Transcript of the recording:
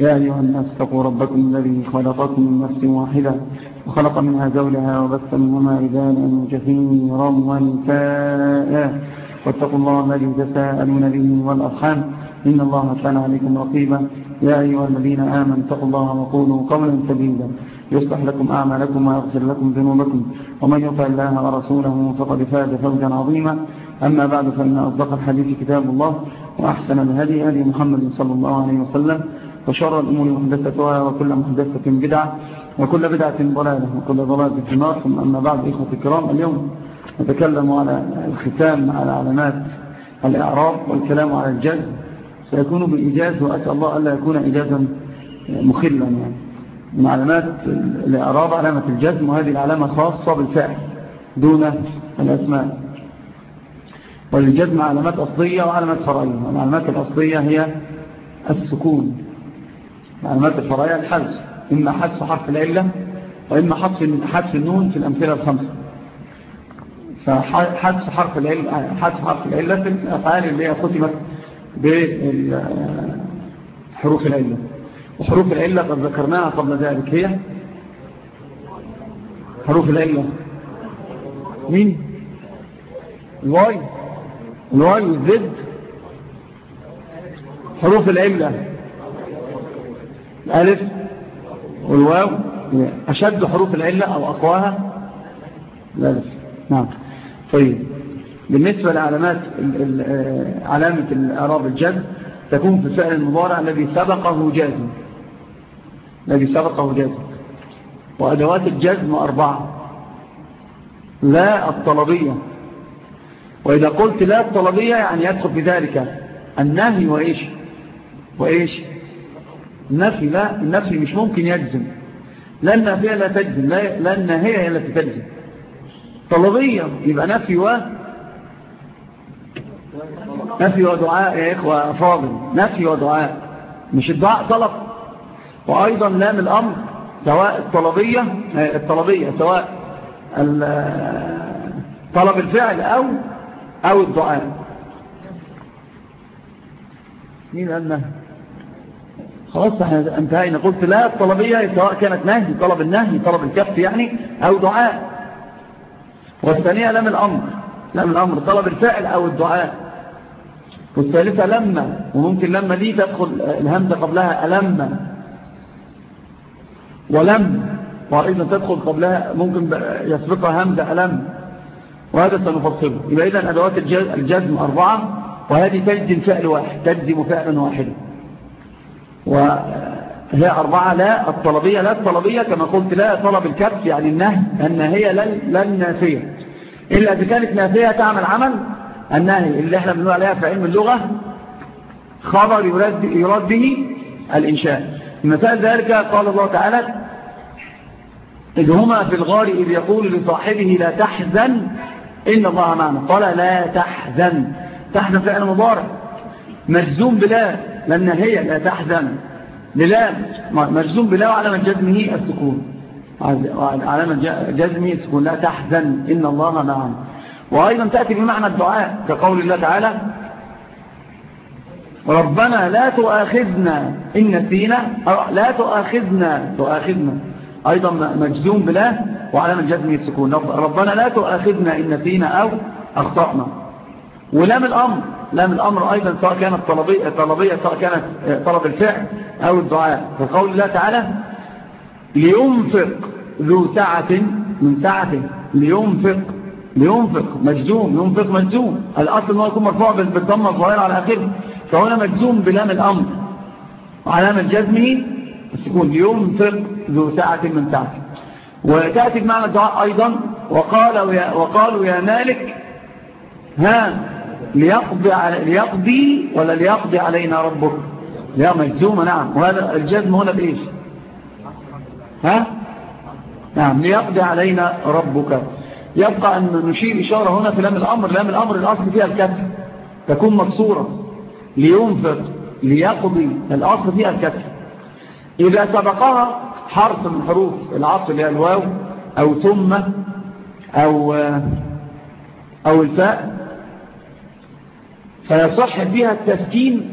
يا أيها الناس اتقوا ربكم الذي خلقكم من نفس واحدة وخلق منها زوجها وبث منهما رجالا كثيرا ونساء. واتقوا الله الذي تساءلون به والأرحام. إن الله كان عليكم رقيبا. يا أيها الذين آمنوا اتقوا الله وقولوا قولا سديدا. يصلح لكم أعمالكم ويغفر لكم ذنوبكم. ومن يطع الله ورسوله فقد فاز فوزا عظيما. أما بعد فإن أصدق الحديث كتاب الله وأحسن الهدي هدي محمد صلى الله عليه وسلم. وشر الأمور محدثتها وكل محدثة بدعة وكل بدعة ضلالة وكل ضلالة في النار. ثم أما بعد إخوة الكرام اليوم نتكلم على الختام على علامات الإعراب والكلام على الجزم سيكون بالإجاز وأسأل الله ألا يكون إجازا مخلا يعني. من علامات الإعراب علامة الجزم وهذه العلامة خاصة بالفعل دون الأسماء. وللجزم علامات أصلية وعلامات فرعية. والعلامات الأصلية هي السكون. العلامات الفرعية الحذف إما حذف حرف العلة وإما حذف النون في الأمثلة الخمسة. فحذف حرف العلة حذف حرف العلة في الأفعال اللي هي ختمت بحروف العلة. وحروف العلة قد ذكرناها قبل ذلك. هي حروف العلة. مين؟ الواي. الواي والزد. حروف العلة. الألف والواو أشد حروف العلة أو أقواها؟ الألف نعم. طيب. بالنسبة لعلامات علامة الإعراب الجزم تكون في الفعل المضارع الذي سبقه جازم الذي سبقه جازم وأدوات الجزم أربعة. لا الطلبية. وإذا قلت لا الطلبية يعني يدخل في ذلك النهي وإيش؟ وإيش؟ النفي لا النفي مش ممكن يجزم. لا النافية لا تجزم. النهية هي التي تجزم. طلبية. يبقى نفي و نفي ودعاء يا إخوة فاضل. نفي ودعاء. مش الدعاء طلب. وأيضا لام الأمر سواء الطلبية الطلبية سواء طلب الفعل أو أو الدعاء. مين قالنا خلاص إحنا انتهينا. قلت لا الطلبية سواء كانت نهي طلب النهي طلب الكف يعني أو دعاء. والثانية لم الأمر. لم الأمر طلب الفعل أو الدعاء. والثالثة لما وممكن لما دي تدخل الهمزة قبلها ألم. ولم وأيضا تدخل قبلها ممكن يسبقها همزة ألم. وهذا سنفصله. يبقى إذن أدوات الجزم أربعة وهذه تجزم فعل واحد تجزم فعل واحد. وهي أربعة لا الطلبية لا الطلبية كما قلت لا طلب الكف يعني النهي النهية لا النافية إلا إذا كانت نافية تعمل عمل النهي اللي إحنا بنقول عليها في علم اللغة خبر يراد, يراد به الإنشاء. مثال ذلك قال الله تعالى إذ هما في الغار إذ يقول لصاحبه لا تحزن إن الله معنا. قال لا تحزن. تحزن فعل مضارع. مجزوم بلا لأن هي لا تحزن. للا مجزوم بلا وعلامة جزمه السكون. علامة جزمه السكون. لا تحزن. إن الله معنا وأيضا تأتي بمعنى الدعاء كقول الله تعالى ربنا لا تؤاخذنا إن نسينا لا تؤاخذنا. تؤاخذنا. أيضا مجزوم بلا وعلامة جزمه السكون. ربنا لا تؤاخذنا إن نسينا أو أخطأنا. ولام الأمر لام الأمر أيضا سواء كانت طلبية, طلبية سواء كانت طلب الفعل أو الدعاء. فقول الله تعالى لينفق ذو سعة من سعته لينفق لينفق مجزوم ينفق مجزوم. الأصل أنه يكون مرفوع بالضمة الظاهرة على آخره. فهنا مجزوم بلام الأمر. وعلامة جزمه السكون. لينفق ذو سعة من سعته وتأتي بمعنى الدعاء أيضا وقالوا يا, وقالوا يا مالك ها ليقضي, ليقضي ولا ليقضي علينا ربك؟ يا مجزومة نعم. وهذا الجزم هنا بإيش؟ ها؟ نعم ليقضي علينا ربك. يبقى أن نشير إشارة هنا في لام الأمر لام الأمر الأصل فيها الكسر تكون مكسورة. لينفق ليقضي. الأصل فيها الكسر إذا سبقها حرف من حروف العطف اللي هي الواو أو ثم أو, أو الفاء فيصح بها التسكين